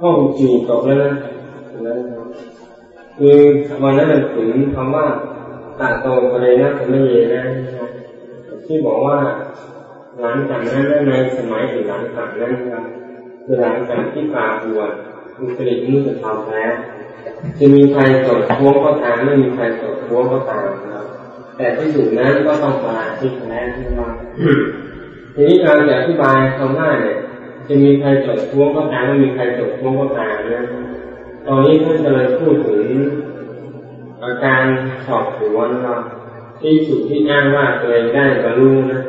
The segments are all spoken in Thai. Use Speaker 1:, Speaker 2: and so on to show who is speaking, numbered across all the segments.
Speaker 1: ก็จูบกับแล้วนะคือวันนั้นมันถึงคำว่าตาโตอะไรนะสมัยเยนะที่บอกว่าหลังจากนั้นในสมัยหรือหลังจากนั้นครับคือหลังจากที่ปาบวชมุสลิมมุสลิมแล้วจะมีใครสดท้วงก็ตามไม่มีใครสดท้วงก็ตามครับแต่ที่อยู่นั้นก็ต้องปาที่แท้ที่ว่าทีนี้การจะอธิบายคำว่าเนี่ย จะมีใครจดท้วงก็ตามไม่มีใครจดท้วงก็ตามนะตอนนี้ท่านกำลังพูดถึงอาการสอบสวนเราที่สุดที่อ้างว่าตัวเองได้บรรลุนะ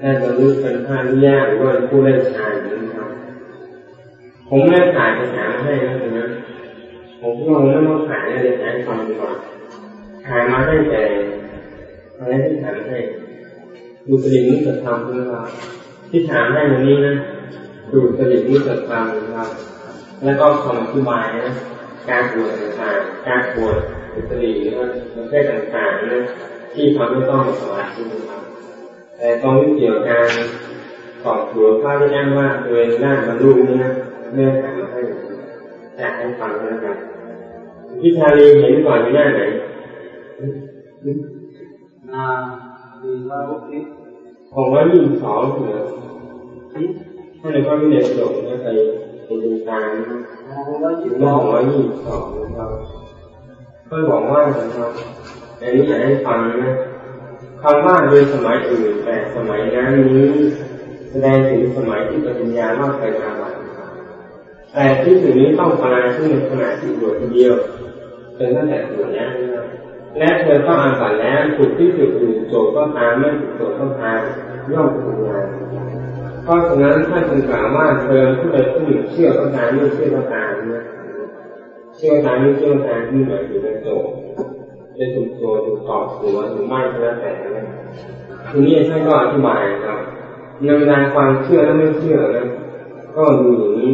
Speaker 1: ได้บรรลุเป็นพระนิยาหรือว่าผู้ได้ฌานนะครับผมไม่ถ่ายไปถามให้นะผมลงไม่ต้องถ่ายเลยถ่ายฟังดีกว่าถ่ายมาให้แต่อะไรที่ถามให้ดูสลิมนิสธรรมนะครับที่ถามให้วันนี้นะ ดูสลิมนิสธรรมนะครับ แล้วก็คำอธิบายนะการปวดต่างๆการปวดอุตรินะประเภทต่างๆนะที่ทำให้ต้องสมาธินะครับแต่ตอนที่เกี่ยวกับการสอบสวนพระที่อ้างว่าตัวเองได้บรรลุนี่นะเมื่อถามมาให้จะให้ฟังนะครับพี่ชาลีเห็นก่อนอยู่หน้าไหน
Speaker 2: นาดีว่าลุกนี้
Speaker 1: ของว่ายี่สิบสองเหรอ ถ้าในข้อที่เด็กจบนะไปไปดูตามนะ
Speaker 2: มองว่าจิ
Speaker 1: ถึ
Speaker 2: ต
Speaker 1: งว่าของว่ายี่สิบสองนะครับก็บอกว่านะครับอันนี้อยากให้ฟังนะคำว่าโดยสมัยอื่นแต่สมัยนั้นนี้แสดงถึงสมัยที่ปฏิญญาว่าเคยอาบัติแต่ที่ถึงนี้ต้องปราขึ้นในขณะที่บวชทีเดียวเป็นตั้งแต่บวชแล้วนะครับและเธอก็อาบัตแล้วถูกที่ถูกถูกโจทย์ก็ตามไม่ถูกโจทย์ก็ตามย่อมถูกงาน เพราะฉะนั้นท่านจึงกล่าวว่าเธอผู้ใดผู้หนึ่งเชื่อก็ตามไม่เชื่อก็ตามนะเชื่อตามไม่เชื่อตามที่หมายถึงในโจทย์จะถูกโจทย์ถูตอบสวนหรือไม่ก็แล้วแต่นะทีนี้ท่านก็อธิบายครับในเวลาความเชื่อและไม่เชื่อนะก็ดูอย่างนี้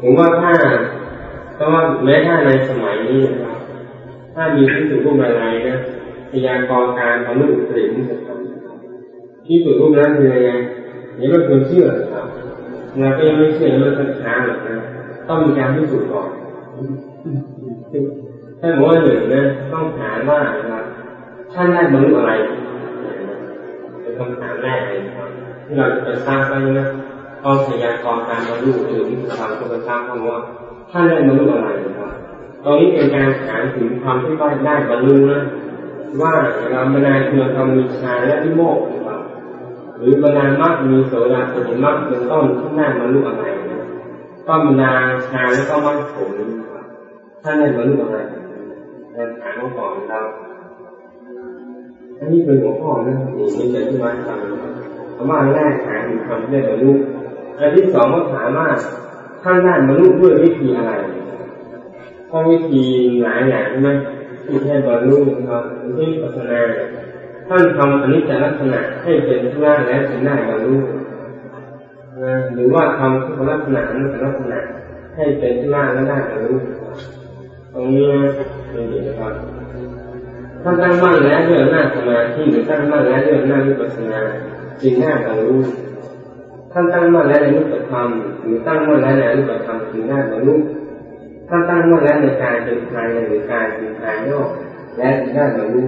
Speaker 1: ผมว่าถ้าแต่ว่าแม้ถ้าในสมัยนี้นะครับถ้ามีที่สุรูปอะไรนะพยากรณ์การบรรลุผลิตจะทำที่สุดรูปนั้นคือยังไง นี่ก็คือเชื่อนะก็ยังไม่เชื่อยังไม่ทันช้าหรอกนะต้องมีการพิสูจน์ก่อนถ้าบอกว่าหนึ่งนะต้องถามว่าท่านได้บรรลุอะไรเป็นคำถามแรกเลยครับที่เราจะทราบไปนะต้องพยากรณ์การบรรลุหรือวิธีทำก็จะทราบคำว่าท่านได้บรรลุอะไรนะครับตรงนี้เป็นการถามถึงความที่ว่าได้บรรลุนะว่าเราบรรดาคุณธรรมมีฌาและวิโมกข์ หรือบรรดามรรคมีโสดาปฏิมรรคเป็นต้นที่ได้บรรลุอะไรก็บรรดาฌาแล้วก็มรรคผลท่านได้บรรลุอะไรเราถามเขาก่อนเราอันนี้เป็นหัวข้อนะนี่นี่จะที่มาทำคำว่าแรกถามความที่ได้บรรลุอันที่สองก็ถามว่าท่านได้บรรลุด้วยวิธีอะไรข้อวิธีหลายอย่างใช่ไหมที่ให้บรรลุนะครับที่ปัฒนา ท่านทำอนิจจลักษณะให้เป็นทุกข์และเป็นได้บรรลุนะหรือว่าทำทุกขลักษณะอนัตตลักษณะให้เป็นทุกข์และได้บรรลุตรงนี้นะเป็นอย่างนะครับท่านตั้งมั่นแล้วด้วยอำนาจสมาธิหรือตั้งมั่นแล้วด้วยอำนาจวิปัสสนาจึงได้บรรลุท่านตั้งมั่นแล้วในรูปธรรมหรือตั้งมั่นแล้วในรูปธรรมจึงได้บรรลุถ้านตั้งมั่นแล้วในการเป็นภายในหรือการเป็นภายนอกและได้บรรลุ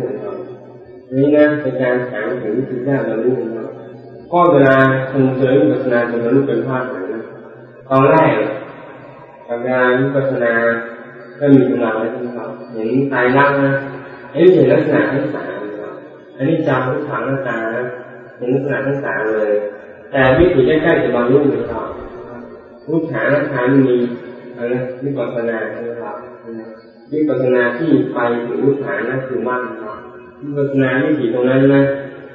Speaker 1: นะครับนี่นะเป็นการถามถึงวิธีได้บรรลุนะครับก็เวลาชงเชยวิปัสสนาจะบรรลุเป็นภาคไหนนะตอนแรกการวิปัสสนาก็มีกำลังแล้วนะครับเห็นตายรักนะอันนี้เห็นลักษณะทั้งสามครับอันนี้จำทุกขังหน้าตานะเห็นลักษณะทั้งสามเลย แต่วิธีใกล้ๆจะบรรลุนะครับรูปฐานลักษณะมีอะไรวิปัสสนาใช่ไหมครับวิปัสสนาที่ไปถึงรูปฐานนั่นคือมั่นครับ วิปัสสนาที่ถีตรงนั้นนะ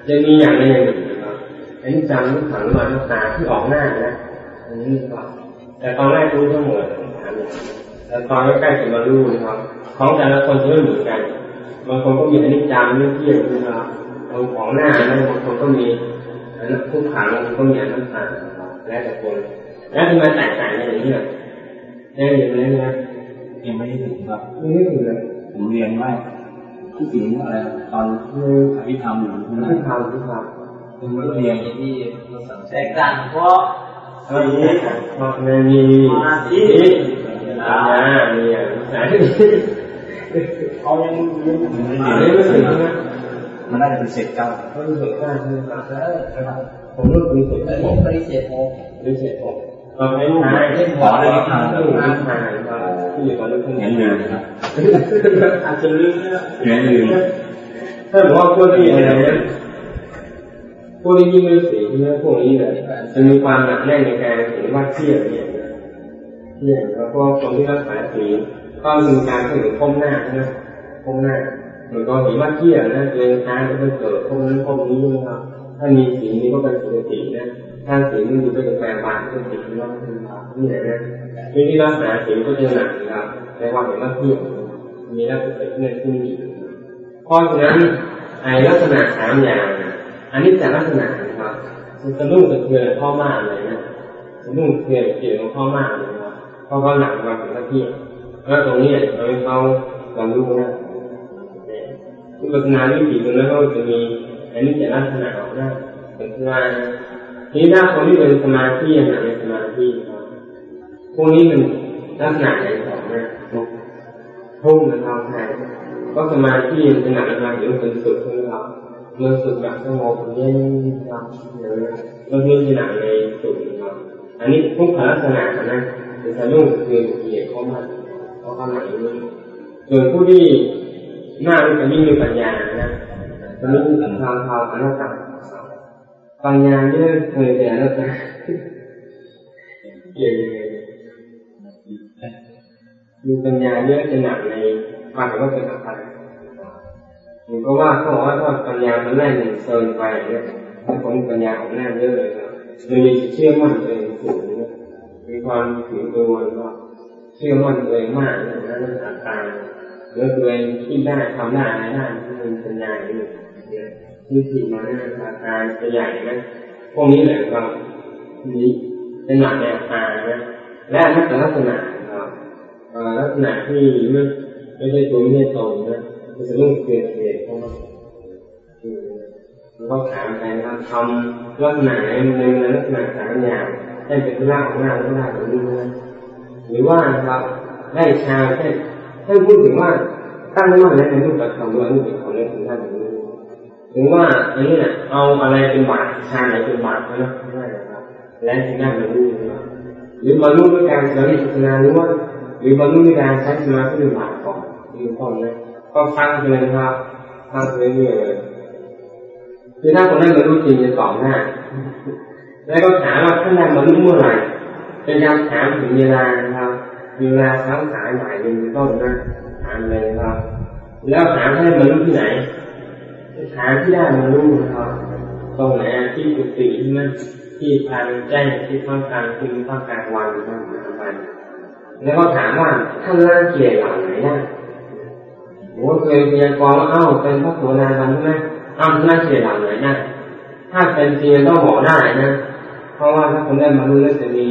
Speaker 1: จะมีอย่างใดอย่างหนึ่งนะครับอันนี้จำรูปฐานมาลักษณะที่ออกหน้านะอันนี้ครับแต่ตอนแรกรู้ทั้งหมดถามแต่ตอนใกล้ๆจะมารู้นะครับ ของแต่ละคนจะไม่เหมือนกันบางคนก็มีอันนี้จำเรื่องเที่ยงนะครับบางของหน้านะบางคนก็มีอันนั้นทุกขังบางคนก็มีอันนั้นต่างแล้วแต่คนแล้วทำไมแตกต่างกันอย่างนี้ล่ะได้ยินไหมนะ
Speaker 2: ยังไม่ได้ถึงครับ
Speaker 1: ไม่ถึงเลย
Speaker 2: ผมเรียนว่า ที่ถึงอะไรตอนอภิธรรมอยู่
Speaker 1: ไม่
Speaker 2: นะ
Speaker 1: ทำไม่ท
Speaker 2: ผมไม่เรียนที่
Speaker 3: แตกต่างเพราะำ
Speaker 1: อันนี้เพราะในมี
Speaker 3: มาที่
Speaker 1: นี่
Speaker 3: เปั
Speaker 1: ญญาเนี่ยสาย
Speaker 2: เขายังยัง
Speaker 1: ไม่รู้สึกนะ
Speaker 2: มันน่าจะเป็นเศษเก้า
Speaker 1: เขารู้สึกได้ใช่ไหมครับผมรู้สึก
Speaker 2: ผมปฏิเสธผม
Speaker 1: ปฏิเสธผมเราให้ลูกหายเล่น
Speaker 2: ขอได้ทาง
Speaker 1: ลูกหายที่อยู่ตอนนี้เพิ่งเห็นเลยครับอาจจะลืมนะ
Speaker 2: เห็นลืม
Speaker 1: ถ้าบอกว่าพวกที่อะไรเนี่ยพวกที่ยิ่งฤาษีเนี่ยพวกนี้เนี่ยจะมีความหนักแน่นในการเห็นว่าเที่ยงเนี่ยเที่ยงแล้วก็คนที่รักษาศีลก็มีการเห็นพ้มหน้านะพ้มหน้าเหมือนก็เห็นว่าเที่ยงนะเดินทางจะไปเกิดพ้มนั้นพ้มนี้นะครับ ถ้ามีสีนี้ก็เป็นสุขตินะถ้าสีนี้ก็จะแปลบานเป็นสีที่ว่าเป็นบานี่แหละนะ วิธีรักษาสีก็จะหนักนะครับแต่ว่าเห็นว่าเที่ยงมีลักษณะเนี่ยที่มีเพราะฉะนั้นไอลักษณะสามอย่างอันนี้จะลักษณะนะครับสะดุ้งสะเทือนพ่อมากเลยนะสะดุ้งเทือนเกี่ยวกับพ่อมากเลยครับเพราะว่าหนักมาถึงหน้าที่แล้วตรงนี้เราให้เขาบรรลุนะคือลักษณะวิถีตรงนั้นก็จะมีอันนี้จะลักษณะออกหน้าเป็นว่าทีนี้ถ้าคนที่เป็นสมาธิอย่างไรสมาธิ พวกนี้มันลักษณะไหนของนทุ่งนะครับใช่ก็สมาธิมันเป็นหนักมาถึงเป็นสุดใช่ไหมครับรู้สึกแบบสงบเย็นครับเดี๋ยวเราเรียนขนาดในสุดครับอันนี้ทุกขลักษณะนะเป็นสะดุ้งคือเกียรเข้ามาเขาเข้ามาอย่างนี้ส่วนผู้ที่หน้ามันจะยิ่งมีปัญญานะจะมีทางทางอนัตตาปัญญาเยอะเคยแต่อนัตตาเกี่ยว มีปัญญาเยอะจะหนักในความว่าเป็นอะไรผมก็ว่าเขาบอกว่าถ้าปัญญามันแน่นเกินไปเนี่ยถ้าคนปัญญาของแน่นเยอะเลยนะมีเชื่อมั่นตัวเองสูงมีความถือตัวก็เชื่อมั่นตัวเองมากนะนั่นต่างๆแล้วตัวเองคิดได้ทำได้อะไรได้ที่มันปัญญาเนี่ยที่ผิดมาเนี่ยอาการจะใหญ่นะพวกนี้แหละก็นี้เป็นหลักแนวทางนะและลักษณะลักษณะ ลักษณะที่ไม่ไม่ใช่ตัวไม่ใช่ตรงนะมันจะเรื่องเกิดเหตุเข้ามาเราก็ถามไปว่าทำลักษณะไหนในเลักษณะสามอย่างให้เป็นร่างของราไม่ได้หรือไม่หรือว่าครับได้ชาแค่นท่านพูดถึงว่าตั้งมั่นในรูปแบบคำว่ารูปแบบของเรื่องของท่านอย่างนี้ถึงว่าอันนี้เนี่ยเอาอะไรเป็นบาตชาไหนเป็นบาตรนะไม่ได้ครับและถึงได้บรรลุหรือบรรลุด้วยการสริศนาหรือว่า หรือบรรลุด้วยการใช้สมาธิเป็นบาก่อนคือก่อนนะก็ฟังเลยนะครับฟังเรื่อยๆเลยคือถ้าคนนั้นบรรลุจริงจะตอบหน้าแล้วก็ถามว่าท่านได้นบรรลุเมื่อไหร่เป็นการถามถึงเวลานะครับเวลาเช้าสายบ่ายเย็นต้นนะถามเลยครับ แล้วถามท่านบรรลุที่ไหนถามที่ได้บรรลุนะครับตรงไหนที่กุฏิที่นั่นที่ทางแจ้งที่ข้างกางที่ข้างกางวันนะครับ แล้วก็ถามว่าท่านละเกียหล่าไหนได้โอ้เคยพยากรณ์ว่าเอ้าเป็นพระโสดาบันใช่ไหมอ้าน่าเสียหลังไหนนะถ้าเป็นจริงต้องบอกได้นะ เพราะว่าถ้าคนได้มารู้แล้วจะมี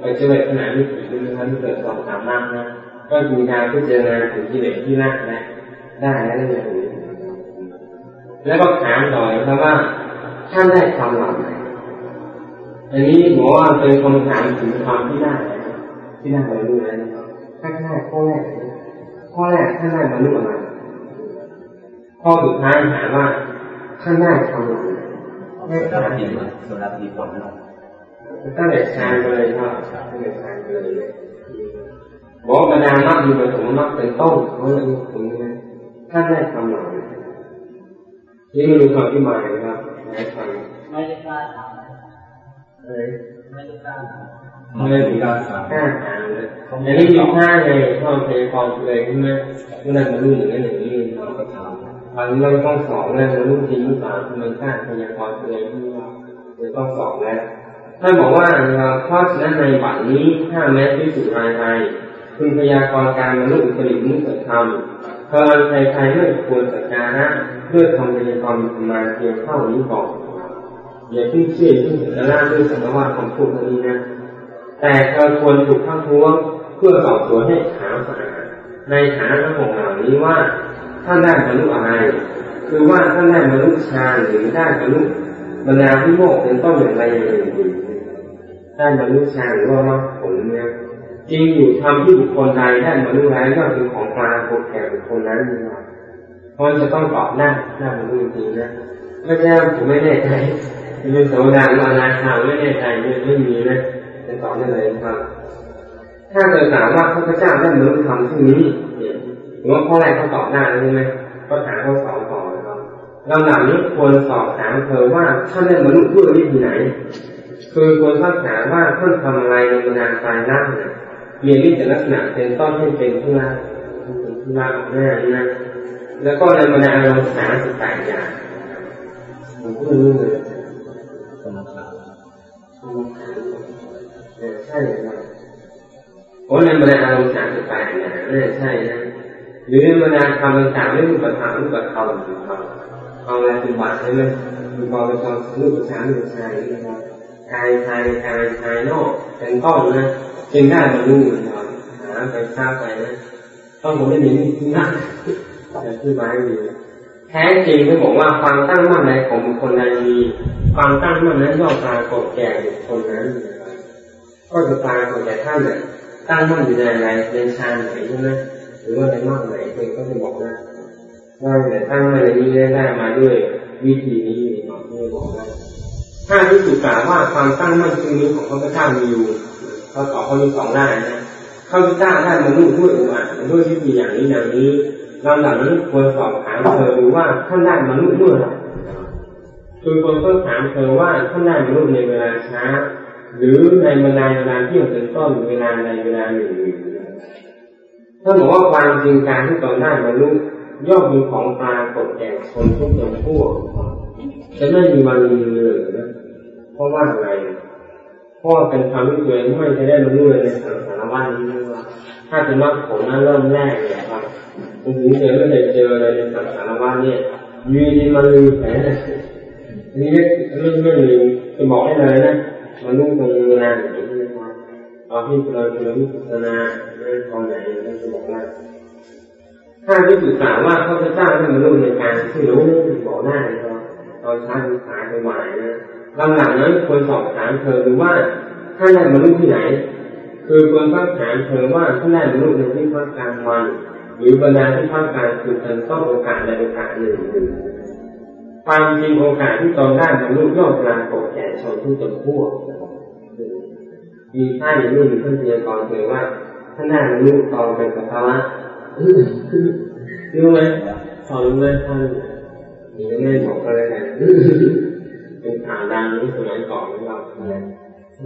Speaker 1: ไปเจอขนาดนี้ถึงนะครับที่เกิดสองสามมากนะก็มีการพิจารณาถึงที่เด็กที่น่าได้ได้แล้วอย่างนี้แล้วก็ถามต่อครับว่าท่านได้ความหลังไหนอันนี้บอว่าเป็นคำถามถึงความที่น่า ที่น่าไปรู้แล้นะครับข้างหน้าข้อแรกข้อแรกท่านได้บรรลุอะไรข้อสุดท้ายถามว่าท่านได้ทำอะไร
Speaker 2: ไม่ได้ทำอะไรโซดาปีผล
Speaker 1: เนาะตั้งแต่ชานเลยครับตั้งแต่ชานเลยบอกบรรดามากมีประสงค์มากเป็นต้นเขาเลยถึงนะท่านได้ทำอะไรนี่ไม่รู้คำที่หมาครับไหนฟัง
Speaker 2: ไม่ได้กล้าทำเลยไม่ได้กล้าทำ
Speaker 1: ไม่ได้กล้าทำกล้าทำเลยอย่างนี้มีท่าไงชอบเพลความเลยใช่ไหมเมื่อนั้นมารู้อย่างนั้นอย่างนี้เราก็ทำอันนี้เราต้องสอนแล้วรู้จริงหรือเปล่าทำไมกล้าพยากรณ์เองที่ว่าเราต้องสอนแล้วท่านบอกว่าเพราะฉะนั้นในบัดนี้ถ้าแม้ที่สุดรายใดคุณพยากรณ์การมนุษย์อุตริมุสธรรมเพราะใครๆไม่ควรสักการะเพื่อทำพยากรณ์มาเพียงเท่านี้ก่อนอย่าเพิ่งเชื่อเพิ่งถึงละด้วยสมว่าคำพูดนี้นะ แต่เธอควรถูกทักท้วงเพื่อสอบสวนให้ถามสะอาดในฐานะทั้งหกเหล่านี้ว่าท่านได้บรรลุอะไร คือว่าท่านได้บรรลุฌานหรือได้บรรลุบรรดาที่โมกเป็นต้นอย่างไรอย่างไรได้บรรลุฌานหรือว่ามรรคผลเนี่ยจริงอยู่ทำที่บุคคลใดได้บรรลุแล้วก็คือของกลางกฎแก่บุคคลนั้นนะครับเพราะจะต้องตอบหน้าหน้าบรรลุจริงนะไม่ใช่ผมไม่แน่ใจเป็นโสดาหรืออนาคาไม่แน่ใจไม่ไม่มีนะ จะตอบได้เลยครับ ถ้าเกิดถามว่าพระพุทธเจ้าได้บรรลุธรรมที่นี้เนี่ยผมว่าข้อแรกเขาตอบได้ใช่ไหมก็ถามข้อสองต่อนะครับลำดับนี้ควรสอบถามเธอว่าท่านได้บรรลุด้วยวิธีไหน คือควรสักถามว่าท่านทำอะไรในบรรดาตายนี่ยเรียนวิจารลักษณะเป็นต้นให้เป็นที่ละเป็นที่ละหน้านะแล้วก็ในบรรดาอารมณ์สามสิบแปดอย่างผมก็รู้เลย ช่ครับโอ้ในบรรดาอารมณ์สามสิบแปดอย่างน่าใช่นะหรือบรรดาคำต่างๆเรื่องรูปธรรมรูปธรรมครับเอาอะไรเป็นบัตรใช่ไหมมีบอเป็นตอนรูปภาษารูปชายนะครับกายภายในกายภายนอกเป็นต้นนะจึงได้บรรลุนะครับหาไปทราบไปนะต้องผมไม่มีนั่งแต่ที่ไม้มีแท้จริงที่บอกว่าความตั้งมั่นในของบุคคลใดมีความตั้งมั่นนั้นย่อมปรากฏแก่บุคคลนั้นนะ ก็จะปรากฏแก่ท่านเนี่ยตั้งมั่นอยู่ในอะไรในฌานไหนใช่ไหมหรือว่าในมากไหนเองก็จะบอกได้ว่าแต่ตั้งมั่นในนี้ได้ได้มาด้วยวิธีนี้เนาะที่บอกได้ถ้าที่สุกล่าวว่าความตั้งมั่นตรงนี้ของพระพุทธเจ้ามีอยู่เขาตอบเขามีสองได้นะข้าพเจ้าได้มารู้ด้วยอุบาทด้วยวิธีอย่างนี้อย่างนี้ลำดับนี้ควรสอบถามเธอดูว่าท่านได้มารู้ด้วยคือควรต้องถามเธอว่าท่านได้มารู้ในเวลาช้า หรือในเวลาเวลาที่ยงเป็นต้นเวลาในเวลาหนึ่งท่านบอกว่าความจริงการที่ตนได้มารู้ย่อมมีของปรากฏแก่คนทุกจำพวกจะไม่มีวันมีเลยนะเพราะว่าอะไรเพราะเป็นความที่ตัวเองไม่เคยได้มารู้เลยในสังสารวัฏนี้ว่าถ้าเป็นมรรคผลนั้นเริ่มแรกเนี่ยครับจริงเจอไม่เคยเจอเลยในสังสารวัฏเนี่ยยืนดีมาลืมแผลนี่ไม่ไม่ลืมจะบอกให้เลยนะ มารู้ตรงเวลาไหนนะครับตอนที่เราเรียนวิปัสนาเรื่องตอนไหนเราจะบอกว่าถ้าที่ศึกษาว่าพระพุทธเจ้าท่านมารู้ในการที่รู้บอกได้นะครับตอนช้าสายไปหวายนะลำดับนั้นควรสอบถามเธอดูว่าท่านได้บรรลุที่ไหน คือควรสักถามเธอว่าท่านได้บรรลุในที่พักกลางวันหรือบรรดาที่พักกลางคืนเธอต้องโอกาสใดโอกาสหนึ่งหนึ่งความจริงโอกาสที่ตนได้บรรลุย่อมปรากฏแก่ชนทุกจำพวก มีท่านรุ่นท่านพยากรณ์เลยว่าท่านได้บรรลุตอนเป็นสัพพะรู้ไหมสอนรู้ไหมท่านมีไม่บอกอะไรกันเป็นข่าวดังนี้สมัยก่อนของเราเนี่ย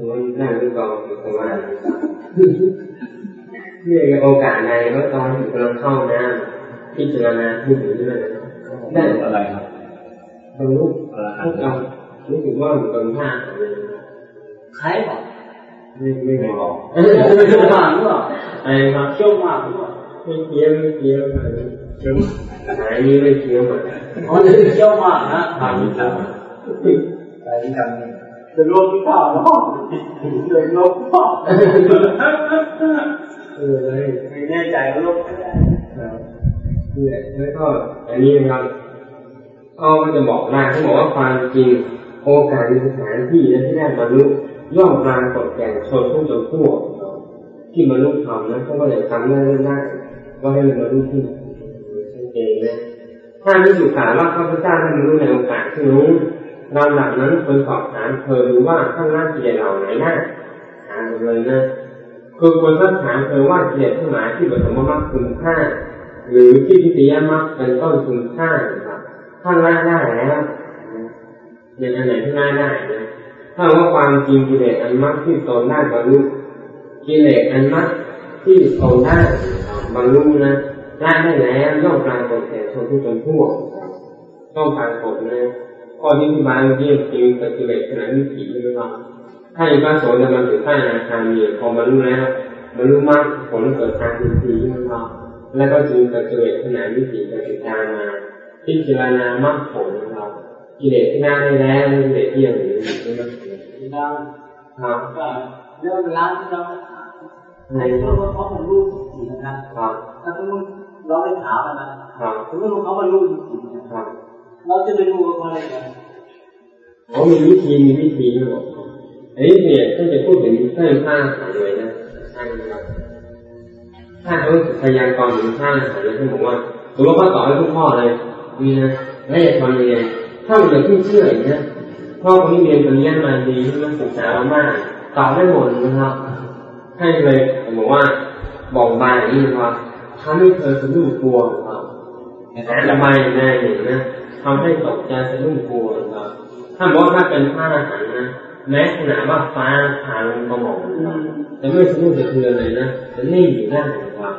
Speaker 1: มันนั่งดูกองสมาธิเนี่ยโอกาสใดก็ตอนกำลังเข้าน้ำพิจารณาพูดถึงเรื่องนั้นได้
Speaker 2: อะไรครับ
Speaker 1: บรรลุ
Speaker 2: อรหั
Speaker 1: พ
Speaker 2: น
Speaker 1: วก
Speaker 2: ต์
Speaker 1: เรารู้สึกว่ามันเป็นห้า
Speaker 3: ใครบอก
Speaker 1: ไม่ ไม่
Speaker 2: ไม่
Speaker 1: บอก
Speaker 2: บอก
Speaker 3: โชคมากหรือเปล่า
Speaker 1: อะไรครับ
Speaker 3: โชคมากหรือเปล่า
Speaker 1: ไม่เคี้ยวไม่เคี้ยวอะไรเคี้ยวหนไม่เคี้ยวเหมือนกัน
Speaker 3: อ๋อนี่โชคมากนะ
Speaker 2: ทางนี้ทาง
Speaker 3: อะไรที่ทำจะลบที่ข้าวเนาะเลยลบข้าว
Speaker 1: เออเลย
Speaker 3: ไม่แน่ใจว่าลบไม่ได้
Speaker 1: เนี่ยแล้วก็อันนี้นะครับก็จะบอกได้เขาบอกว่าความจริงโอกาสในสถานที่และที่ได้บรรลุ ย่อมปรากฏแก่ชนผู้จำพวกที่บรรลุธรรมนะเขาก็จะทำได้เรื่อยได้ก็ให้บรรลุที่ชัดเจนนะถ้ามีสุขาว่าข้าพเจ้าท่านรู้ในโอกาสที่รู้ลำดับนั้นควรสอบถามเธอดูว่าท่านน่าเกลียดเหล่าไหนน่าถามเลยนะคือควรสักถามเธอว่าเกลียดทั้งหลายที่ปฐมมรรคคุณค่า หรือที่พิทยมรรคเป็นต้นคุณค่าครับถ้าละได้แล้วอย่างอันไหนที่ละได้นะ ถ้าว่าความจริงกิเลสอันมรรคที่ตนได้บรรลุกิเลสอันมรรคที่ตนได้บรรลุนะละได้แล้วย่อมปรากฏแก่ชนที่เป็นพวกต้องปรากฏนะข้อที่อธิบายเมื่อกี้คือกิเลสขณะวิถีใช่ไหมครับถ้าอีกพระโสดาบันถึงขั้นาคารมีพอบรรลุแล้วบรรลุมรรคผลเกิดทางอินทรีย์ใช่ไหมครับแล้วก็จึงกระเกิดขนาดวิถีกระติกามาพิจารณามรรคผลนะครับกิเลสที่น่าได้แล้วกิเลสที่ยังเหลืออยู่
Speaker 3: ดัง
Speaker 1: ครับ
Speaker 3: ก็เรื่องร้านที่เรา
Speaker 1: ใน
Speaker 3: ในเพราะว่าเขาบรรลุจริงนะครับ
Speaker 1: ครับ
Speaker 3: ถ้าสมมติเราไปถามนะครับสมมติว่าเขาบรรลุจริงๆนะครับเราจะไปดูเขาได้ไง
Speaker 1: เขามีวิธีมีวิธีอยู่อันนี้เนี่ยท่านจะพูดถึงท่านพระสังเลยนะพช่ครับถ้าเขาพยากรณ์ถึงท่านอาจจะบอกว่าสมมติว่าต่อให้ทุกข้อเลยมีนะแล้วจะทำยังไงถ้ามันอย่าเพิ่งเชื่ออย่างนี้ พ่อคนนี้เรียนปริญญามาดีที่มันศึกษามากตอบได้หมดนะครับ ให้เลยผมบอกว่าบอกมาอย่างนี้นะครับทำให้เธอสะดุ้งกลัวนะครับแต่ละใบแน่หนึ่งนะทำให้ตกใจสะดุ้งกลัวนะครับถ้าบอกว่าถ้าเป็นผ้าอาหารนะแม้ขนาดว่าฟ้าผ่าลงกระหม่อมจะไม่สะดุ้งสะเทือนเลยนะจะนิ่งอยู่ได้นะครับ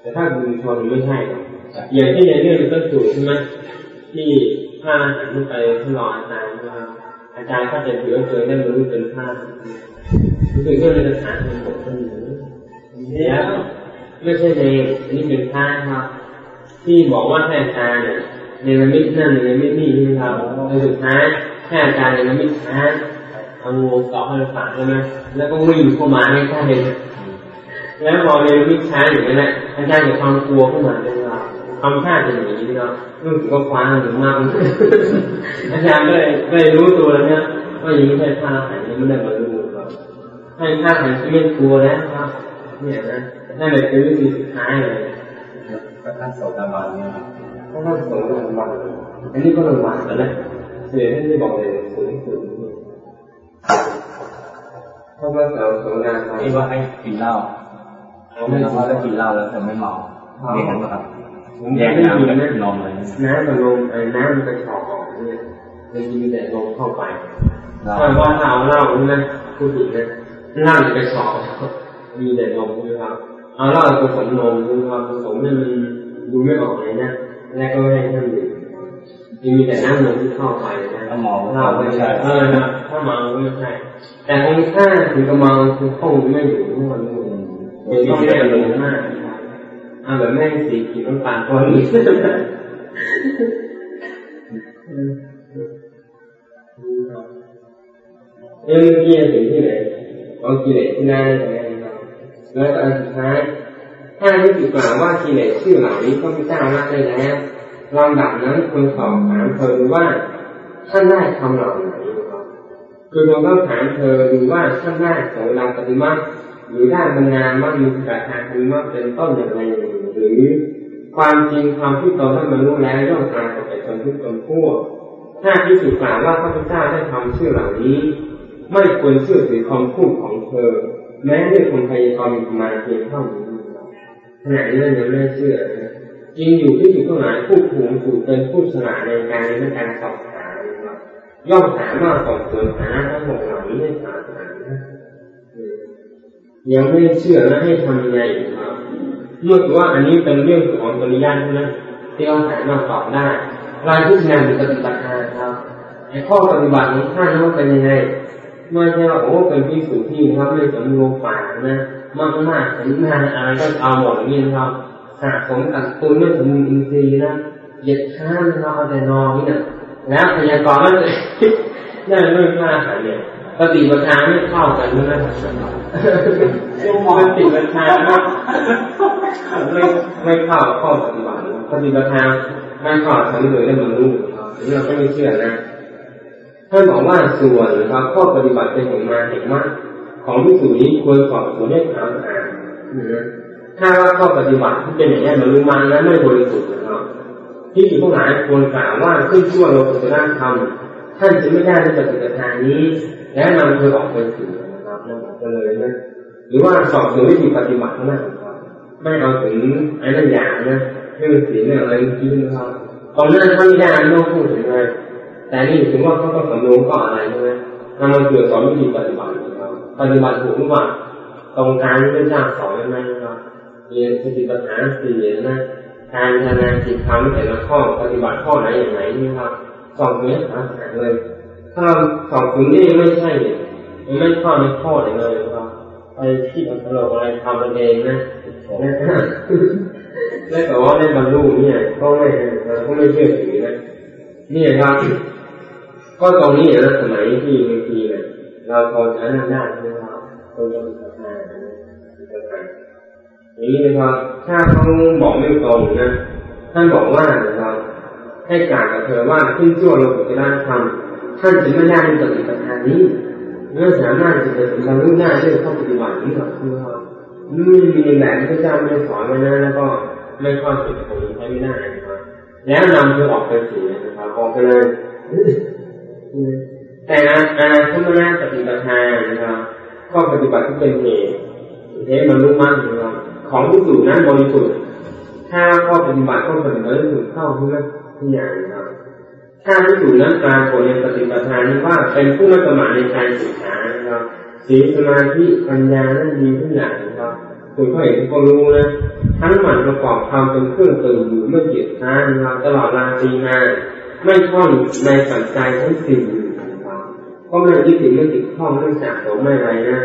Speaker 1: แต่ถ้าบุญชนไม่ใช่ครับอย่างที่ในเรื่องต้นสูตรใช่ไหม ที่ผ้าหันไปทดลองอาจารย์ว่าอาจารย์ก็จะถือว่าเจอได้รรลุเป็นผ้ารู้สึกว่าเลยจะถามเป็นผมคนหนึ่งเนี่ยไม่ใช่ในนี่เป็นผ้าครับ ที่บอกว่าให้อาจารย์เนี่ยในระมิดนั่นในระมิดนี่นะครับในสุดท้ายให้อาจารย์ในระมิดช้าเอางูเกาะให้ฝากใช่ไหมแล้วก็วิ่งเข้ามาให้ท่านเห็นแล้วพอในระมิดช้าอย่างนี้แหละอาจารย์จะความกลัวขึ้นมาเลย ทำท่าจะหนีนะครับรู้สึกว่าคว้าหรือมากอาจารย์ก็เลยก็เลยรู้ตัวแล้วเนี่ยว่าอย่างนี้ใช่ท่าหันนี้ไม่ได้บรรลุครับให้ท่าหันที่ไม่กลัวแล้วครับ เนี่ยนะนั่นแหละคือวิธีสุดท้ายเลย
Speaker 2: ก็ท่านโสดาบันเนี่ยครับ
Speaker 1: ถ้าท่านโสดาบันอันนี้ก็ลำบากแล้วนะเสียท่านได้บอกเลยสูงสุดเพราะว่าเราโสดาบัน
Speaker 2: ที่ว่าให้กินเหล้าไม่รู้ว่าถ้ากินเหล้าแล้วจะไม่เมาเรียนกันป่ะครับ
Speaker 1: ผม
Speaker 2: แย
Speaker 1: ยัง
Speaker 2: ก
Speaker 1: ไม่
Speaker 2: น้ำ
Speaker 1: มี
Speaker 2: กับ
Speaker 1: นะ
Speaker 2: นมเลย
Speaker 1: น้ำกับลมไอ้น้ำมันกระชอกออกเนี่ยมันมีแต่ลมเข้าไป
Speaker 2: เรา
Speaker 1: ถ้าว่าเราเหล้าใช่ไหมพูดถึงนะเหล้าจะกระชอกมีแต่ลมใช่ไหมครับเอาเหล้าผสมนมใช่ไหมครับผสมเนี่ยมันดูไม่ออกเลยนะแล้วก็ให้ท่านดื่มมีแต่น้ำนมที่เข้าไปนะ
Speaker 2: ถ้าเมา
Speaker 1: เรา
Speaker 2: ไม่
Speaker 1: ไม่
Speaker 2: ใช่
Speaker 1: ใช่เออนะถ้าเมาก็ไม่ใช่แต่คงถ้าถึงกับเมาคือคงไม่อยู่ทุกวันนี้เป็นต้องแน่นอนมาก อ่าแบบแม่สีขีดน้ำตาลตัวนี้เรื่องเกี่ยถึงที่ไหนเอากิเลสที่ได้ตรงนี้นะครับแล้วก็อันสุดท้ายถ้าที่สุดกล่าวว่ากิเลสชื่อเหล่านี้ก็ไม่จ้าละได้แล้วลำดับนั้นควรสอบถามเธอดูว่าท่านได้ทำเหล่าไหนคือเราต้องถามเธอดูว่าท่านได้โสดาปฏิมาหรือได้บรรณามั่มีกระทาปฏิมาเป็นต้นอย่างไรห รือ ความจริงความที่ตนได้บรรลุแล้วย่อมกลายเป็นคนทุกคนพวกถ้าที่สุดกล่าวว่าพระพุทธเจ้าได้ทำชื่อเหล่านี้ ไม่ควรเชื่อถือคำพูดของเธอ แม้ด้วยคนพยากรณ์มาเพียงเท่านี้ขณะนี้ยังไม่เชื่อนะจริงอยู่ที่อยู่ทั้งหลายผู้ถูกถูกเป็นผู้ฉลาดในการในการสอบถามนะครับย่อมสามารถสอบสวนหาทั้งหมดเหล่านี้ได้สาถานนะยังไม่เชื่อแล้วให้ทำยังไงครับ เมื่อว่าอันนี้เป็นเรื่องของปริญญาใช่ไหมที่เราสามารถตอบได้รายพิจารณาปฏิบัติการครับไอข้อปฏิบัติของท่านนั้นเป็นยังไงไม่ใช่ว่าโอ้เป็นพิสูจน์ที่นะครับไม่สมรู้ฝ่านะมากมากสมนานอะไรก็เอาหมดอย่างนี้นะครับสะสมกับตุนไม่สมบูรณ์อินทรีย์นะเหยียดข้ามเราเอาแต่นอนนี่นะแล้วพยากรณ์ก็เลยได้เรื่องมากเนี่ย ปฏิบัติกาไม่เข้ากันนะช่วงมอปฏิบัติกาไม่ไม่เข้าข้อปฏิบัติปฏิบัติกาไม่เข้าทั้งเลยได้บรรลุนี่เราก็ไม่เชื่อนะท่านบอกว่าส่วนนะครับข้อปฏิบัติเป็นของมาเห็นว่าของที่สูนี้ควรสอบสวนให้ถามอ่านถ้าว่าข้อปฏิบัติที่เป็นอย่างนี้บรรลุมาแล้วไม่บริสุทธิ์นะครับที่อยู่ทั้งหลายควรกล่าวว่าขึ้นชั่วโลกุตระธรรมท่านจะไม่ได้ในปฏิบัติทางนี้ และมันำเธอออกไปสู่นะครับนั่นก็เลยนะหรือว่าสอบสวนวิธีปฏิบัตินั่นครับไม่เอาถึงไอ้นั่นอย่างนะเรื่องศีลเรื่องอะไรที่นะครับตอนนั้นเขาไม่ได้ไม่ต้องพูดถึงเลยแต่นี่ถึงว่าเขาก็สำรวมก็อนอะไรใช่ไหมนำมาตรวจสอบวิธีปฏิบัติครับปฏิบัติถูกหรือเปล่าตรงการที่พระเจ้าสอนไหมครับเรียนสติปัฏฐานสี่นะการพัฒนจิตทำแต่ละข้อปฏิบัติข้อไหนอย่างไรนี่ครับสอบเนี้ยหาหาเลย ถ้าสอบถึงนี่ไม่ใช่เนี่ยมันไม่เข้าในข้อเลยนะครับไปที่อัตลกอะไรทำมันเองนะและแต่ว่าได้บรรลุเนี่ยก็ไม่เราก็ไม่เชื่อถือนะนี่ครับ ก็ตรงนี้นะสมัยที่บางทีเนี่ยเราพอใช้ได้ใช่ไหมครับตรงนี้พัฒนาพัฒนอย่างนี้นะครับ ถ้าเขาบอกไม่ตรงนะท่านบอกว่านะครับให้กล่าวกับเธอว่าขึ้นชั่วโลกุตระธรรม ท่านจะไม่ได้ในปฏิปทานี้เมื่อสามารถจะเป็นบรรลุได้ด้วยข้อปฏิบัตินี้หรอกคือว่าไม่มีแบบพระเจ้าไม่สอนไว้นะแล้วก็ไม่ค่อยเหตุผลใช้ไม่ได้นะครับแล้วนำเธอออกไปเสียนะครับออกไปเลยแต่อาอาคุมนาปฏิบัติทานนะครับข้อปฏิบัติที่เป็นเหตุเหตุมันรู้มั่นนะครับของที่อยู่นั้นบริสุทธิ์ถ้าข้อปฏิบัติข้อปฏิบัติถึงเข้าทุกทุกอย่างนะครับ ถ้าที่อยู่นั้นปรากฏในปฏิบัติทานี้ว่าเป็นผู้ไม่ประมาทในการศึกษานะครับศีลสมาธิปัญญานั้นดีทุกอย่างนะครับคุณก็เห็นก็รู้นะทั้งหมันประกอบความเป็นเครื่องตื่นอยู่เมื่อเกียรติทานนะครับตลอดราตรีมาไม่ท่องในสัจใจทั้งสิ่งก็ไม่ยึดติดไม่ติดข้องไม่สะสมไม่อะไรนะ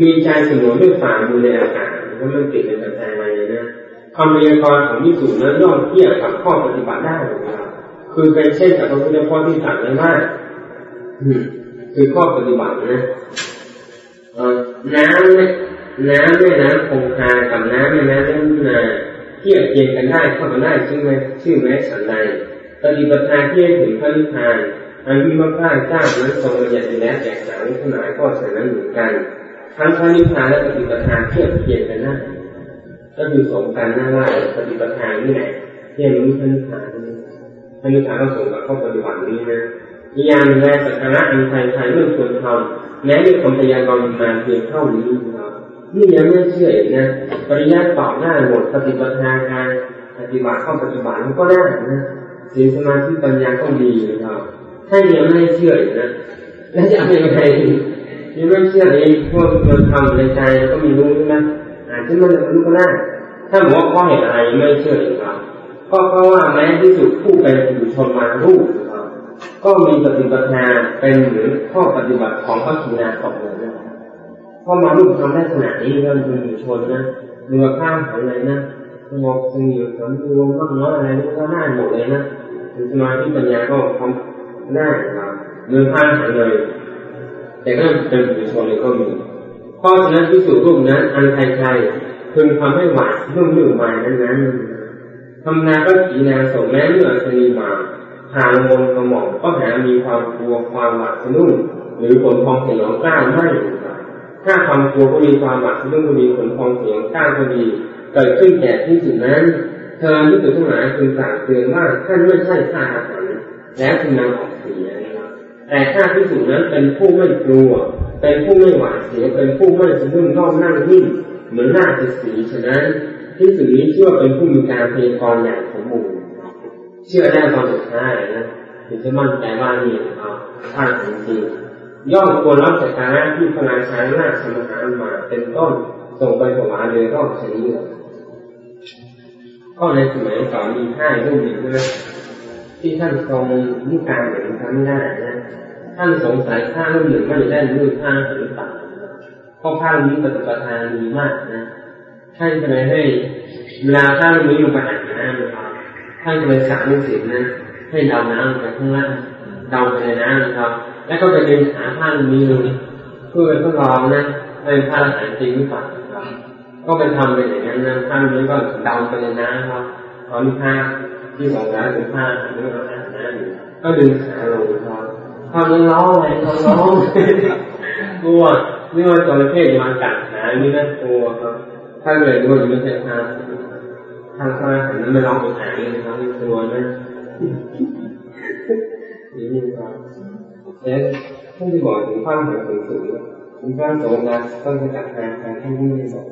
Speaker 1: มีใจสงบด้วยฝ่ามือในอากาศก็ไม่ติดในปัจจัยอะไรนะคำเรียนกรของมิสุนั้นย่อมเทียบกับข้อปฏิบัติได้นะครับ คือเป็นเช่นกับพระพุทธเจ้าที่สั่งไว้ว่าคือข้อปฏิบัตินะน้ำเนี่ยน้ำแม่น้ำคงคากับน้ำแม่น้ำเล่นนาเทียบเทียงกันได้เข้ากันได้ชื่อไหมชื่อแม้ฉันใดปฏิบัติที่ให้ถึงพระนิพพานอันที่พระพุทธเจ้านั้นทรงบัญญัติแล้วแจกสาวทั้งหลายก็ฉะนั้นเหมือนกัน ทั้งพระนิพพานและปฏิบัติเทียบเทียงกันได้ก็คือสมกันหน้าว่าปฏิบัตินี่แหละเทียบรู้พระนิพพาน พระนิพพาส่งกับข้อปฏิบัตินี้นะอีกอย่างแรงสักการะอันใครใครเรื่องควรทำแม้มีความพยายามมาเพียงเท่านี้นะครับนี่ยังไม่เชื่ออีกนะปริยัติตอบหน้าหมดปฏิบัติการปฏิบัติข้อปฏิบัติมันก็ได้นะศีลสมาธิปัญญาก็ดีนะครับถ้ายังไม่เชื่ออีกนะแล้วจะเป็นยังไงยังไม่เชื่อเองพวกมันทำในใจก็มีรู้ใช่ไหมอาจจะมันรู้ก็ได้ถ้าบอกว่าข้อเหตุอะไรไม่เชื่ออีกครับ ก็เพราะว่าแม้ที่สุดผู้เป็นผู้ชนมารูปก็มีปฏิบัตินาเป็นหรือข้อปฏิบัติของพระสุนาตกเลยนะพอมารูปทำได้ขนาดนี้ก็เป็นผู้ชนนะเรือข้ามหายเลยนะสงบสงบสำรวมมากน้อยอะไรนี่ก็ได้หมดเลยนะสมาธิปัญญาก็พร้อมได้ครับเนื้อผ้าหายเลย แต่ก็เป็นผู้ชนเลยก็มีเพราะฉะนั้นพิสูจน์รูปนั้นอันใครๆพึงทำให้หวาดรุ่มรุ่มวายนั้นนั้น ทำนาก็ขีนาสมแม้เมื่อชนีมาทางมนกระหม่อมก็หามีความกลัวความหวาดสนุ่มหรือผลพองเสียงกล้าไม่ถ้าความกลัวก็มีความหวาดสนุ่มก็มีผลพองเสียงกล้าก็ดีเกิดขึ้นแก่ที่สุดนั้น เธอที่สุดทั้งหลายคืงสั่งเตือนว่าท่านไม่ใช่ข้าอาหารแล้วจึงนำออกเสียนะครับแต่ถ้าที่สุดนั้นเป็นผู้ไม่กลัว เป็นผู้ไม่หวาดเสียวเป็นผู้ไม่สะดุ้งย่อมนั่งนิ่งเหมือนหน้าจะสีฉะนั้น ที่สุดนี้เชื่อเป็นผู้มีการพยรกรอย่างสมบูรณ์เชื่อได้ตอนสุดท้ายนะถึงจะมั่นใจว่านี่นะครับท่านจริงย่อมควรรับจากการที่พระราชาหน้าสมหารมาเป็นต้นส่งไปถวายเลยก็ชนิดก็ในสมัยก่อนมีท่ารูปหนึ่งนะที่ท่านทรงนิกการเห็นทำไม่ได้นะท่านสงสัยผ้ารูปหนึ่งไม่ได้รูปผ้าหรือเปล่าเพราะผ้านี้ปฏิปทาดีมากนะ ท่านจะเลยให้เวลาผ้ารูปนี้ลงไปอ่านน้ำนครับท่านจะเลยสั่งลูกศิษย์นะให้ดำน้ำไปข้างล่างดำไปในน้ำนะครับ แล้วก็ไปเดินหาผ้ารูปนี้เลยเพื่อทดลองนะเป็นผ้าอาหารจริงหรือเปล่าก็ไปทำไปอย่างนั้นนะผ้ารูปนี้ก็ดำไปในน้ำครับตอนผ้าที่สองร้านเป็นผ้าอาหารอาหารน้ำก็ดึงขาลงครับทำยังร้องเลยทำร้องกลัวนี่ว่าจระเข้มากัดขานี่น่ากลัวครับ ถ้าเลยด้วยไม่ใช่ทาทางสมาธินั้นไม่ลองไปหาเลยนะครับนี่กลัวนะนี่ครับแต่ท่านที่บอกถึงความหมายสูงสูงถึงความโสดนะต้องจัดการการที่นี่บอก